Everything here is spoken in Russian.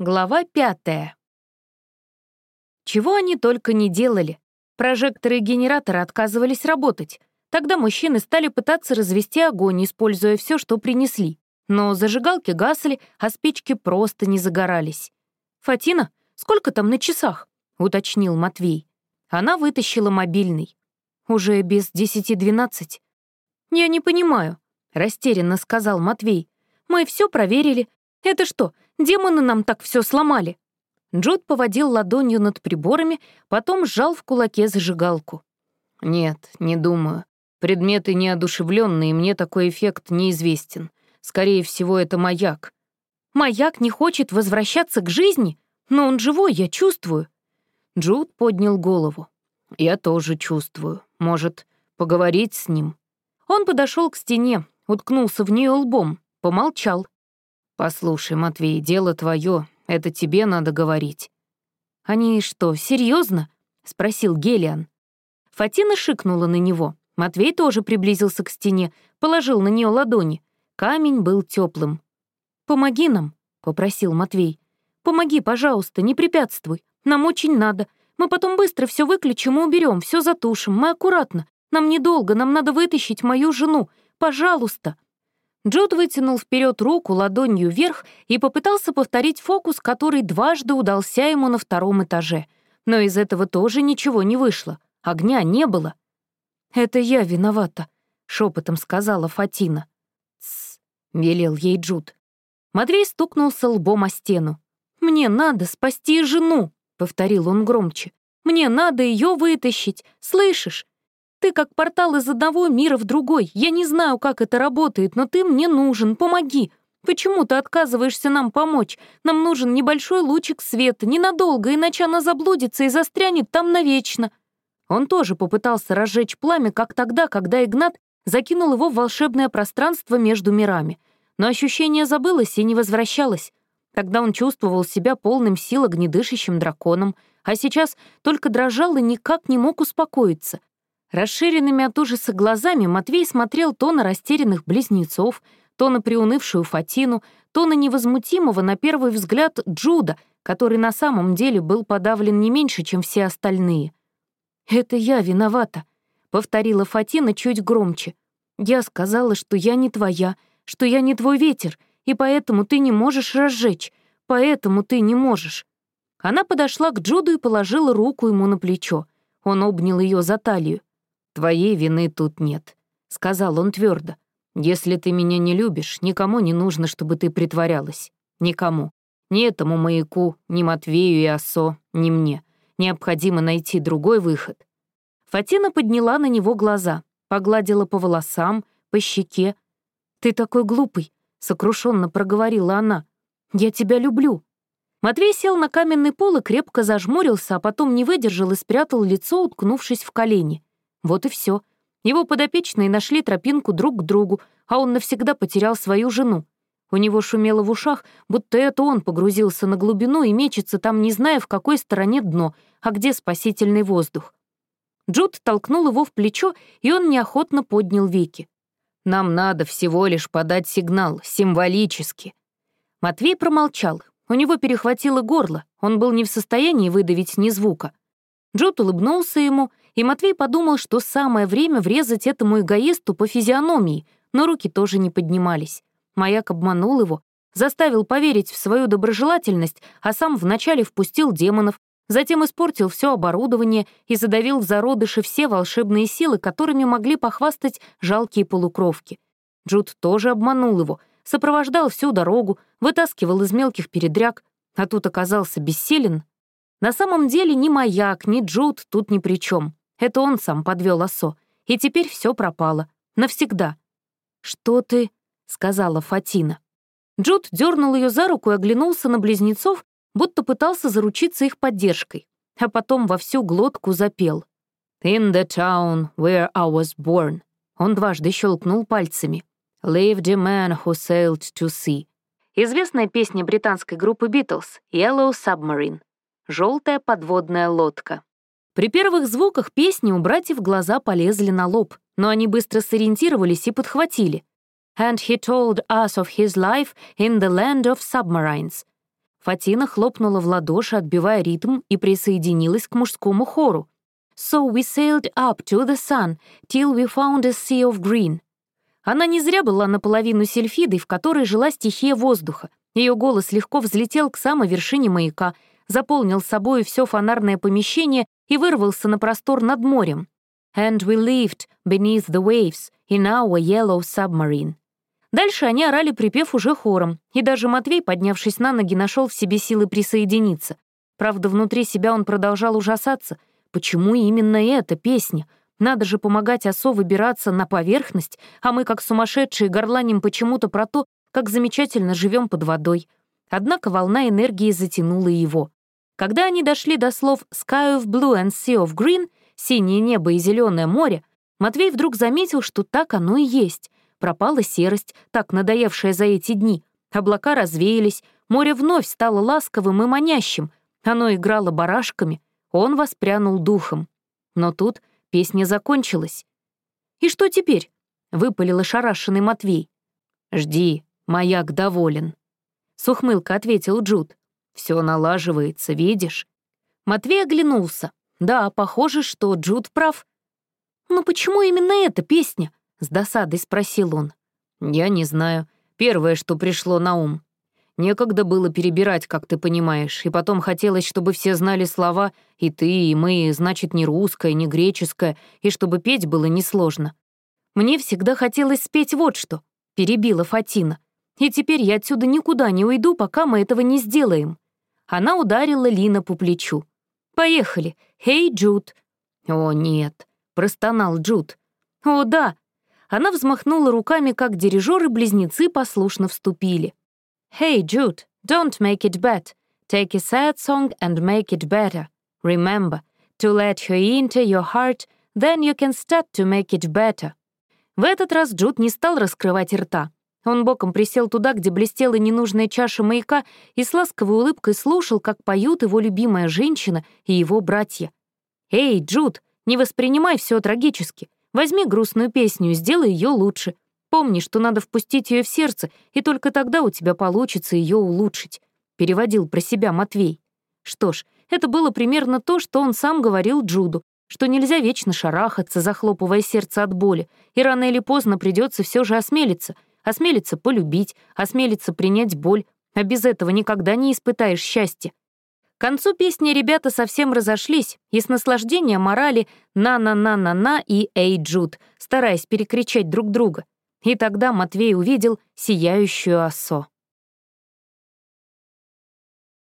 Глава пятая. Чего они только не делали. Прожекторы и генераторы отказывались работать. Тогда мужчины стали пытаться развести огонь, используя все, что принесли. Но зажигалки гасли, а спички просто не загорались. «Фатина, сколько там на часах?» — уточнил Матвей. Она вытащила мобильный. «Уже без десяти двенадцать». «Я не понимаю», — растерянно сказал Матвей. «Мы все проверили. Это что, демоны нам так все сломали?» Джуд поводил ладонью над приборами, потом сжал в кулаке зажигалку. «Нет, не думаю. Предметы неодушевленные, мне такой эффект неизвестен. Скорее всего, это маяк». «Маяк не хочет возвращаться к жизни? Но он живой, я чувствую». Джуд поднял голову. «Я тоже чувствую. Может, поговорить с ним?» Он подошел к стене, уткнулся в нее лбом, помолчал. «Послушай, Матвей, дело твое, это тебе надо говорить». «Они что, серьезно? спросил Гелиан. Фатина шикнула на него. Матвей тоже приблизился к стене, положил на нее ладони. Камень был теплым. «Помоги нам», — попросил Матвей. «Помоги, пожалуйста, не препятствуй. Нам очень надо. Мы потом быстро все выключим и уберем, все затушим. Мы аккуратно. Нам недолго, нам надо вытащить мою жену. Пожалуйста». Джуд вытянул вперед руку ладонью вверх и попытался повторить фокус, который дважды удался ему на втором этаже. Но из этого тоже ничего не вышло. Огня не было. «Это я виновата», — шепотом сказала Фатина. «Тсс», — велел ей Джуд. Матвей стукнулся лбом о стену. «Мне надо спасти жену», — повторил он громче. «Мне надо ее вытащить, слышишь? Ты как портал из одного мира в другой. Я не знаю, как это работает, но ты мне нужен, помоги. Почему ты отказываешься нам помочь? Нам нужен небольшой лучик света, ненадолго, иначе она заблудится и застрянет там навечно». Он тоже попытался разжечь пламя, как тогда, когда Игнат закинул его в волшебное пространство между мирами. Но ощущение забылось и не возвращалось. Тогда он чувствовал себя полным сил огнедышащим драконом, а сейчас только дрожал и никак не мог успокоиться. Расширенными от ужаса глазами Матвей смотрел то на растерянных близнецов, то на приунывшую Фатину, то на невозмутимого, на первый взгляд, Джуда, который на самом деле был подавлен не меньше, чем все остальные. «Это я виновата», — повторила Фатина чуть громче. «Я сказала, что я не твоя, что я не твой ветер, и поэтому ты не можешь разжечь, поэтому ты не можешь». Она подошла к Джуду и положила руку ему на плечо. Он обнял ее за талию. «Твоей вины тут нет», — сказал он твердо. «Если ты меня не любишь, никому не нужно, чтобы ты притворялась. Никому. Ни этому маяку, ни Матвею и Осо, ни мне. Необходимо найти другой выход». Фатина подняла на него глаза, погладила по волосам, по щеке. «Ты такой глупый», — сокрушенно проговорила она. «Я тебя люблю». Матвей сел на каменный пол и крепко зажмурился, а потом не выдержал и спрятал лицо, уткнувшись в колени. Вот и все. Его подопечные нашли тропинку друг к другу, а он навсегда потерял свою жену. У него шумело в ушах, будто это он погрузился на глубину и мечется там, не зная, в какой стороне дно, а где спасительный воздух. Джуд толкнул его в плечо, и он неохотно поднял веки. «Нам надо всего лишь подать сигнал, символически». Матвей промолчал. У него перехватило горло, он был не в состоянии выдавить ни звука. Джуд улыбнулся ему — и Матвей подумал, что самое время врезать этому эгоисту по физиономии, но руки тоже не поднимались. Маяк обманул его, заставил поверить в свою доброжелательность, а сам вначале впустил демонов, затем испортил все оборудование и задавил в зародыши все волшебные силы, которыми могли похвастать жалкие полукровки. Джуд тоже обманул его, сопровождал всю дорогу, вытаскивал из мелких передряг, а тут оказался бессилен. На самом деле ни маяк, ни Джуд тут ни при чем. Это он сам подвел осо, и теперь все пропало. Навсегда. «Что ты?» — сказала Фатина. Джуд дернул ее за руку и оглянулся на близнецов, будто пытался заручиться их поддержкой, а потом во всю глотку запел. «In the town where I was born». Он дважды щелкнул пальцами. «Lived a man who sailed to sea». Известная песня британской группы Beatles «Yellow Submarine» — «Желтая подводная лодка». При первых звуках песни у братьев глаза полезли на лоб, но они быстро сориентировались и подхватили. «And he told us of his life in the land of submarines». Фатина хлопнула в ладоши, отбивая ритм, и присоединилась к мужскому хору. «So we sailed up to the sun, till we found a sea of green». Она не зря была наполовину сельфидой, в которой жила стихия воздуха. Ее голос легко взлетел к самой вершине маяка, заполнил собой все фонарное помещение и вырвался на простор над морем. «And we lived beneath the waves in our yellow submarine». Дальше они орали припев уже хором, и даже Матвей, поднявшись на ноги, нашел в себе силы присоединиться. Правда, внутри себя он продолжал ужасаться. Почему именно эта песня? Надо же помогать осо выбираться на поверхность, а мы, как сумасшедшие, горланим почему-то про то, как замечательно живем под водой. Однако волна энергии затянула его. Когда они дошли до слов «sky of blue and sea of green» — «синее небо и зеленое море», Матвей вдруг заметил, что так оно и есть. Пропала серость, так надоевшая за эти дни. Облака развеялись, море вновь стало ласковым и манящим. Оно играло барашками, он воспрянул духом. Но тут песня закончилась. «И что теперь?» — выпалил ошарашенный Матвей. «Жди, маяк доволен», — с ухмылкой ответил Джуд. Все налаживается, видишь?» Матвей оглянулся. Да, похоже, что Джуд прав. «Но почему именно эта песня?» — с досадой спросил он. «Я не знаю. Первое, что пришло на ум. Некогда было перебирать, как ты понимаешь, и потом хотелось, чтобы все знали слова «и ты», «и мы», значит, не русское, не греческое, и чтобы петь было несложно. Мне всегда хотелось спеть вот что, — перебила Фатина. И теперь я отсюда никуда не уйду, пока мы этого не сделаем. Она ударила Лина по плечу. «Поехали! Эй, Джуд!» «О, нет!» — простонал Джуд. «О, да!» Она взмахнула руками, как дирижеры близнецы послушно вступили. «Hey, Jude, don't make it bad. Take a sad song and make it better. Remember, to let her into your heart, then you can start to make it better». В этот раз Джуд не стал раскрывать рта. Он боком присел туда, где блестела ненужная чаша маяка, и с ласковой улыбкой слушал, как поют его любимая женщина и его братья. «Эй, Джуд, не воспринимай все трагически. Возьми грустную песню и сделай ее лучше. Помни, что надо впустить ее в сердце, и только тогда у тебя получится ее улучшить», — переводил про себя Матвей. Что ж, это было примерно то, что он сам говорил Джуду, что нельзя вечно шарахаться, захлопывая сердце от боли, и рано или поздно придется все же осмелиться, осмелиться полюбить, осмелиться принять боль, а без этого никогда не испытаешь счастья. К концу песни ребята совсем разошлись и с наслаждением морали «на-на-на-на-на» и «Эй, Джуд», стараясь перекричать друг друга. И тогда Матвей увидел сияющую осо.